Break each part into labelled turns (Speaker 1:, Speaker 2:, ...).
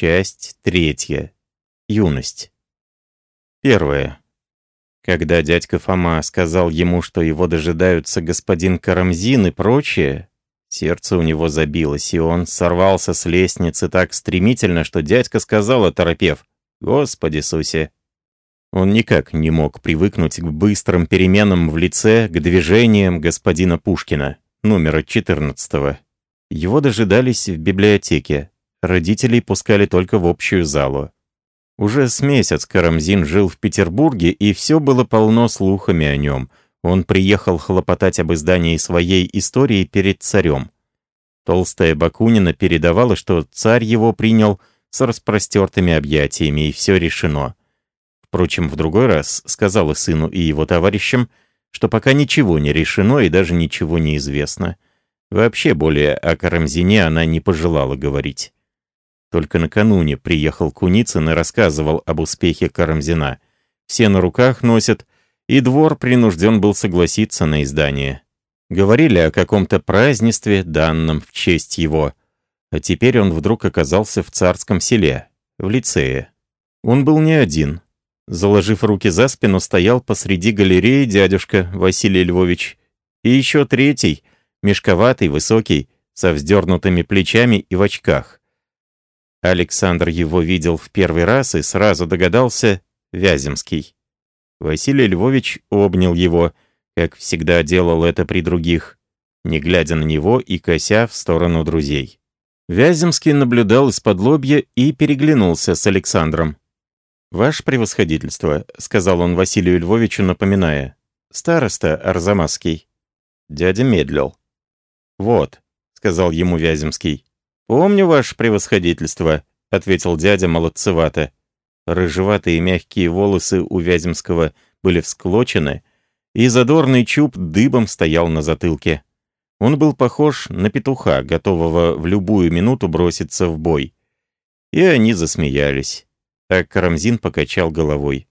Speaker 1: Часть третья. Юность. Первое. Когда дядька Фома сказал ему, что его дожидаются господин Карамзин и прочее, сердце у него забилось, и он сорвался с лестницы так стремительно, что дядька сказал, оторопев, «Господи Сусе!» Он никак не мог привыкнуть к быстрым переменам в лице, к движениям господина Пушкина, номера 14 Его дожидались в библиотеке. Родителей пускали только в общую залу. Уже с месяц Карамзин жил в Петербурге, и все было полно слухами о нем. Он приехал хлопотать об издании своей истории перед царем. Толстая Бакунина передавала, что царь его принял с распростертыми объятиями, и все решено. Впрочем, в другой раз сказала сыну и его товарищам, что пока ничего не решено и даже ничего не известно. Вообще более о Карамзине она не пожелала говорить. Только накануне приехал Куницын и рассказывал об успехе Карамзина. Все на руках носят, и двор принужден был согласиться на издание. Говорили о каком-то празднестве, данном в честь его. А теперь он вдруг оказался в царском селе, в лицее. Он был не один. Заложив руки за спину, стоял посреди галереи дядюшка Василий Львович. И еще третий, мешковатый, высокий, со вздернутыми плечами и в очках. Александр его видел в первый раз и сразу догадался — Вяземский. Василий Львович обнял его, как всегда делал это при других, не глядя на него и кося в сторону друзей. Вяземский наблюдал из-под лобья и переглянулся с Александром. «Ваше превосходительство», — сказал он Василию Львовичу, напоминая. «Староста Арзамасский». Дядя медлил. «Вот», — сказал ему Вяземский. «Помню ваше превосходительство», — ответил дядя молодцевато. Рыжеватые мягкие волосы у Вяземского были всклочены, и задорный чуб дыбом стоял на затылке. Он был похож на петуха, готового в любую минуту броситься в бой. И они засмеялись. А Карамзин покачал головой.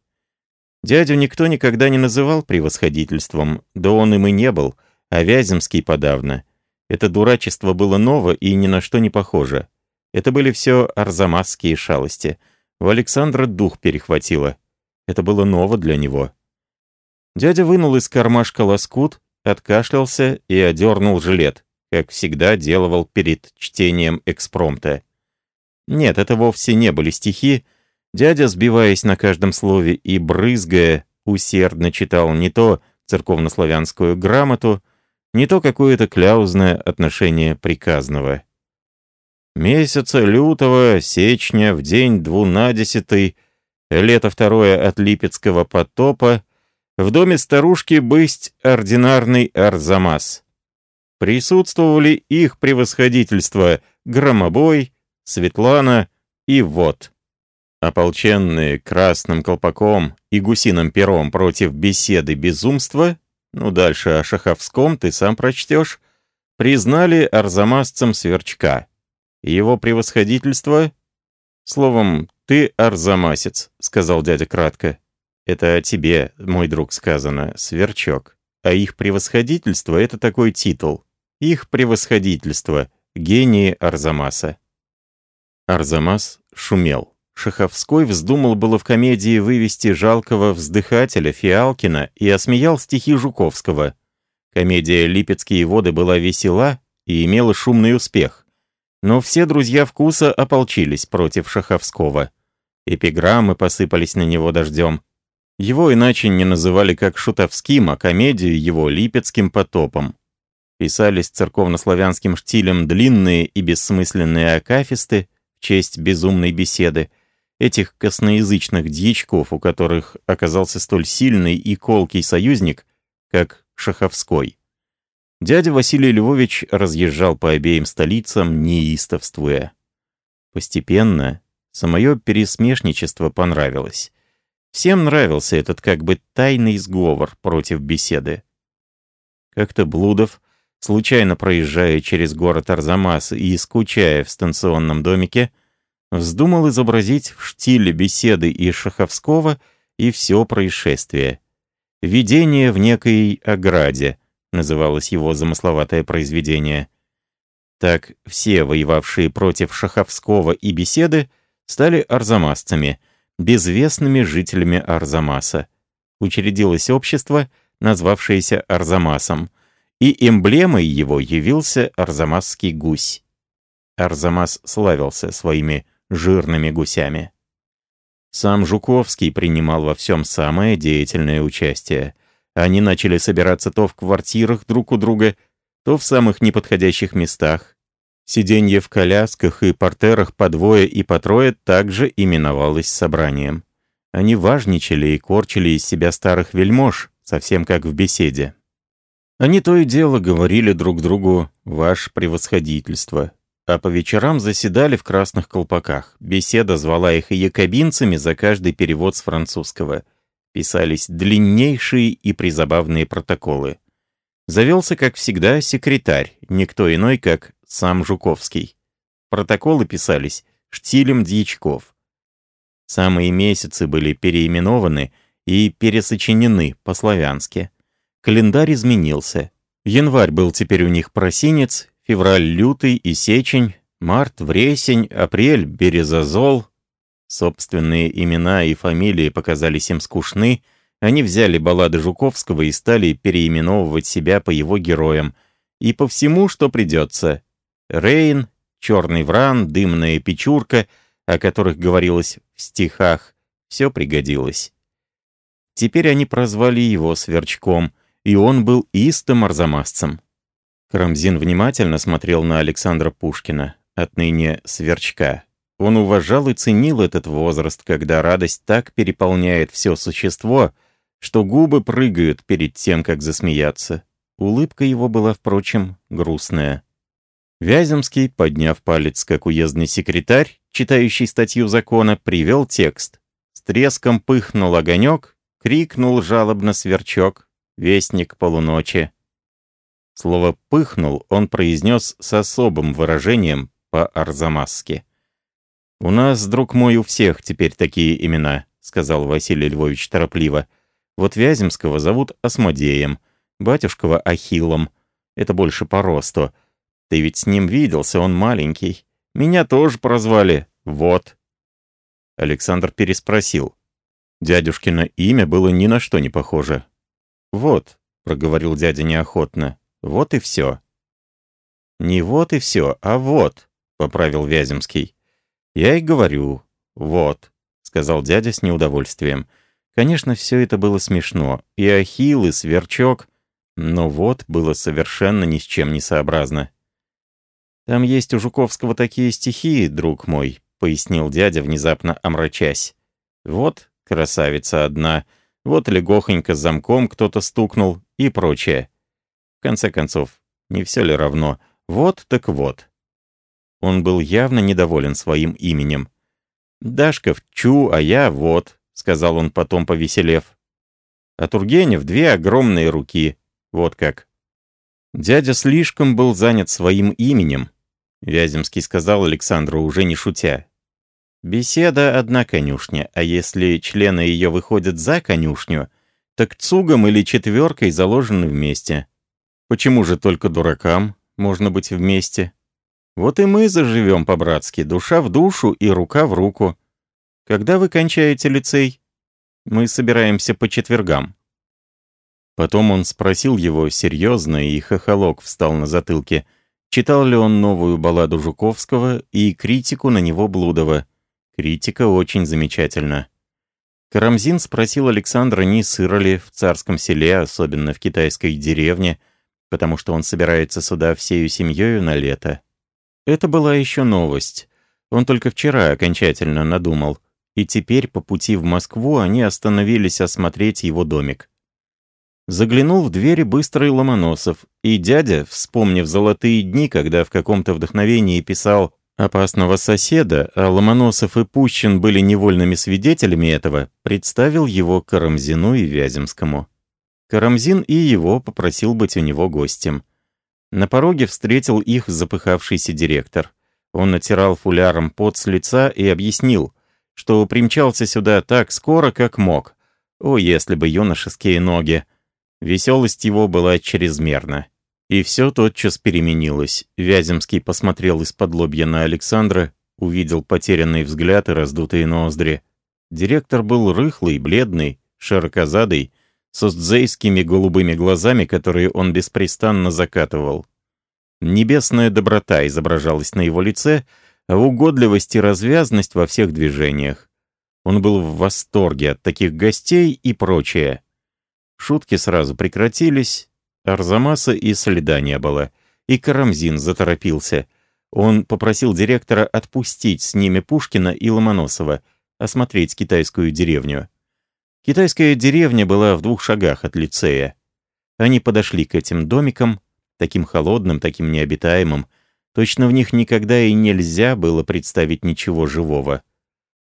Speaker 1: Дядю никто никогда не называл превосходительством, да он им и не был, а Вяземский подавно. Это дурачество было ново и ни на что не похоже. Это были все арзамасские шалости. У Александра дух перехватило. Это было ново для него. Дядя вынул из кармашка лоскут, откашлялся и одернул жилет, как всегда делал перед чтением экспромта. Нет, это вовсе не были стихи. Дядя, сбиваясь на каждом слове и брызгая, усердно читал не то церковнославянскую грамоту, не то какое-то кляузное отношение приказного. Месяца лютого, сечня, в день двунадесятый, лето второе от Липецкого потопа, в доме старушки бысть ординарный Арзамас. Присутствовали их превосходительство Громобой, Светлана и вот. Ополченные красным колпаком и гусиным пером против беседы безумства ну дальше о Шаховском ты сам прочтешь, признали арзамасцем Сверчка. Его превосходительство... Словом, ты арзамасец, сказал дядя кратко. Это о тебе, мой друг, сказано, Сверчок. А их превосходительство — это такой титул. Их превосходительство — гении Арзамаса. Арзамас шумел. Шаховской вздумал было в комедии вывести жалкого вздыхателя Фиалкина и осмеял стихи Жуковского. Комедия «Липецкие воды» была весела и имела шумный успех. Но все друзья вкуса ополчились против Шаховского. Эпиграммы посыпались на него дождем. Его иначе не называли как Шутовским, а комедию его Липецким потопом. Писались церковнославянским штилем длинные и бессмысленные акафисты в честь безумной беседы, этих косноязычных дьячков, у которых оказался столь сильный и колкий союзник, как Шаховской. Дядя Василий Львович разъезжал по обеим столицам, неистовствуя. Постепенно самое пересмешничество понравилось. Всем нравился этот как бы тайный сговор против беседы. Как-то Блудов, случайно проезжая через город Арзамас и скучая в станционном домике, вздумал изобразить в штиле беседы и Шаховского и все происшествие. «Видение в некой ограде» называлось его замысловатое произведение. Так все воевавшие против Шаховского и беседы стали арзамасцами, безвестными жителями Арзамаса. Учредилось общество, назвавшееся Арзамасом, и эмблемой его явился арзамасский гусь. Арзамас славился своими жирными гусями. Сам Жуковский принимал во всем самое деятельное участие. Они начали собираться то в квартирах друг у друга, то в самых неподходящих местах. Сиденье в колясках и портерах по двое и по трое также именовалось собранием. Они важничали и корчили из себя старых вельмож, совсем как в беседе. Они то и дело говорили друг другу «Ваше превосходительство», а по вечерам заседали в красных колпаках. Беседа звала их якобинцами за каждый перевод с французского. Писались длиннейшие и призабавные протоколы. Завелся, как всегда, секретарь, никто иной, как сам Жуковский. Протоколы писались штилем дьячков. Самые месяцы были переименованы и пересочинены по-славянски. Календарь изменился. Январь был теперь у них просинец, февраль лютый и сечень, март вресень, апрель березозол. Собственные имена и фамилии показались им скучны, они взяли баллады Жуковского и стали переименовывать себя по его героям. И по всему, что придется. Рейн, Черный Вран, Дымная Печурка, о которых говорилось в стихах, все пригодилось. Теперь они прозвали его Сверчком, и он был истым арзамасцем. Карамзин внимательно смотрел на Александра Пушкина, отныне Сверчка. Он уважал и ценил этот возраст, когда радость так переполняет все существо, что губы прыгают перед тем, как засмеяться. Улыбка его была, впрочем, грустная. Вяземский, подняв палец, как уездный секретарь, читающий статью закона, привел текст. С треском пыхнул огонек, крикнул жалобно сверчок, вестник полуночи. Слово «пыхнул» он произнес с особым выражением по-арзамасски. «У нас, друг мой, у всех теперь такие имена», — сказал Василий Львович торопливо. «Вот Вяземского зовут Осмодеем, батюшкова Ахиллом. Это больше по росту. Ты ведь с ним виделся, он маленький. Меня тоже прозвали. Вот». Александр переспросил. Дядюшкино имя было ни на что не похоже. «Вот», — проговорил дядя неохотно, вот и все». «Не вот и все, а вот», — поправил Вяземский. «Я и говорю, вот», — сказал дядя с неудовольствием. Конечно, все это было смешно. И Ахилл, и Сверчок. Но вот было совершенно ни с чем не сообразно. «Там есть у Жуковского такие стихи, друг мой», — пояснил дядя, внезапно омрачась. «Вот красавица одна, вот легохонько замком кто-то стукнул и прочее. В конце концов, не все ли равно? Вот так вот. Он был явно недоволен своим именем. «Дашков Чу, а я вот», — сказал он потом, повеселев. А Тургенев две огромные руки. Вот как. Дядя слишком был занят своим именем. Вяземский сказал Александру, уже не шутя. «Беседа одна конюшня, а если члены ее выходят за конюшню, так цугом или четверкой заложены вместе. Почему же только дуракам можно быть вместе? Вот и мы заживем по-братски, душа в душу и рука в руку. Когда вы кончаете лицей? Мы собираемся по четвергам». Потом он спросил его серьезно, и хохолок встал на затылке, читал ли он новую балладу Жуковского и критику на него Блудова. Критика очень замечательна. Карамзин спросил Александра, не сыро ли в царском селе, особенно в китайской деревне, потому что он собирается сюда всею семьей на лето. Это была еще новость. Он только вчера окончательно надумал, и теперь по пути в Москву они остановились осмотреть его домик. Заглянул в двери быстрый Ломоносов, и дядя, вспомнив золотые дни, когда в каком-то вдохновении писал «Опасного соседа», а Ломоносов и Пущин были невольными свидетелями этого, представил его Карамзину и Вяземскому. Карамзин и его попросил быть у него гостем. На пороге встретил их запыхавшийся директор. Он натирал фуляром пот с лица и объяснил, что примчался сюда так скоро, как мог. О, если бы юношеские ноги! Веселость его была чрезмерна. И все тотчас переменилось. Вяземский посмотрел из-под лобья на Александра увидел потерянный взгляд и раздутые ноздри. Директор был рыхлый, бледный, широкозадый, с устзейскими голубыми глазами, которые он беспрестанно закатывал. Небесная доброта изображалась на его лице, а угодливость и развязность во всех движениях. Он был в восторге от таких гостей и прочее. Шутки сразу прекратились, Арзамаса и следа не было, и Карамзин заторопился. Он попросил директора отпустить с ними Пушкина и Ломоносова, осмотреть китайскую деревню. Китайская деревня была в двух шагах от лицея. Они подошли к этим домикам, таким холодным, таким необитаемым. Точно в них никогда и нельзя было представить ничего живого.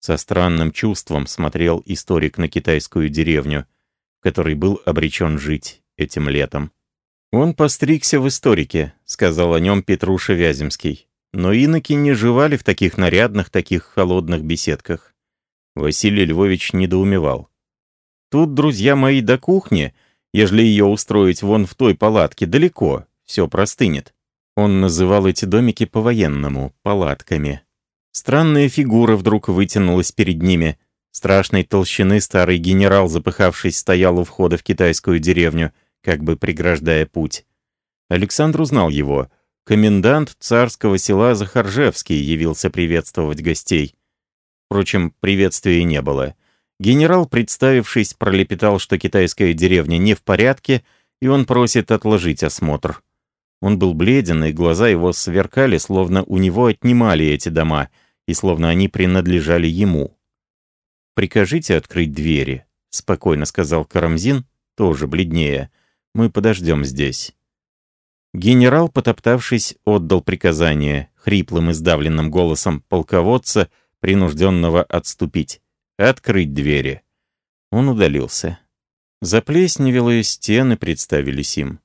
Speaker 1: Со странным чувством смотрел историк на китайскую деревню, который был обречен жить этим летом. «Он постригся в историке», — сказал о нем Петруша Вяземский. Но иноки не жевали в таких нарядных, таких холодных беседках. Василий Львович недоумевал. «Тут, друзья мои, до кухни, ежели ее устроить вон в той палатке, далеко, все простынет». Он называл эти домики по-военному, палатками. Странная фигура вдруг вытянулась перед ними. Страшной толщины старый генерал, запыхавшись, стоял у входа в китайскую деревню, как бы преграждая путь. Александр узнал его. Комендант царского села Захаржевский явился приветствовать гостей. Впрочем, приветствия не было. Генерал, представившись, пролепетал, что китайская деревня не в порядке, и он просит отложить осмотр. Он был бледен, и глаза его сверкали, словно у него отнимали эти дома, и словно они принадлежали ему. «Прикажите открыть двери», — спокойно сказал Карамзин, тоже бледнее. «Мы подождем здесь». Генерал, потоптавшись, отдал приказание хриплым и сдавленным голосом полководца, принужденного отступить, открыть двери. Он удалился. Заплесневелые стены представились им.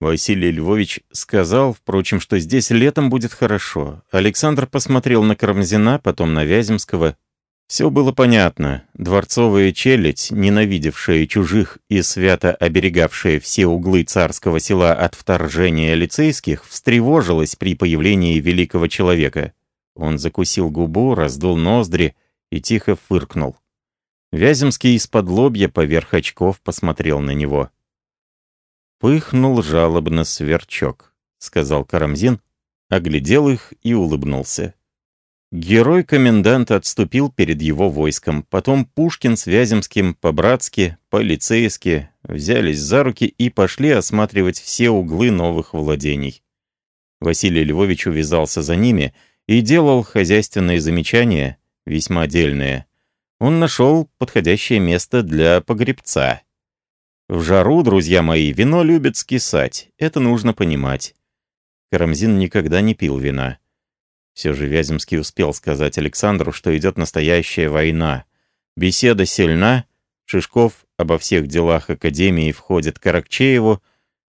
Speaker 1: Василий Львович сказал, впрочем, что здесь летом будет хорошо. Александр посмотрел на Карамзина, потом на Вяземского. Все было понятно. Дворцовая челядь, ненавидевшая чужих и свято оберегавшая все углы царского села от вторжения лицейских, встревожилась при появлении великого человека. Он закусил губу, раздул ноздри и тихо фыркнул. Вяземский из-под лобья поверх очков посмотрел на него. Пыхнул жалобно сверчок, сказал Карамзин, оглядел их и улыбнулся. Герой-комендант отступил перед его войском, потом Пушкин с Вяземским по-братски, по-лицейски взялись за руки и пошли осматривать все углы новых владений. Василий Львович увязался за ними и делал хозяйственные замечания, весьма дельные. Он нашел подходящее место для погребца. В жару, друзья мои, вино любит скисать. Это нужно понимать. Карамзин никогда не пил вина. Все же Вяземский успел сказать Александру, что идет настоящая война. Беседа сильна, Шишков обо всех делах Академии входит к Аракчееву,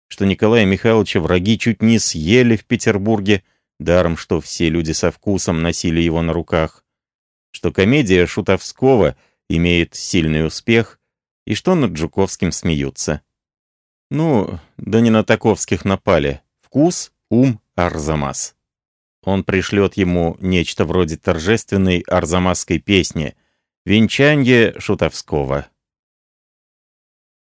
Speaker 1: что Николая Михайловича враги чуть не съели в Петербурге, даром, что все люди со вкусом носили его на руках, что комедия Шутовского имеет сильный успех — и что над Жуковским смеются. Ну, да не на таковских напали. Вкус, ум, Арзамас. Он пришлет ему нечто вроде торжественной арзамасской песни «Венчанье Шутовского».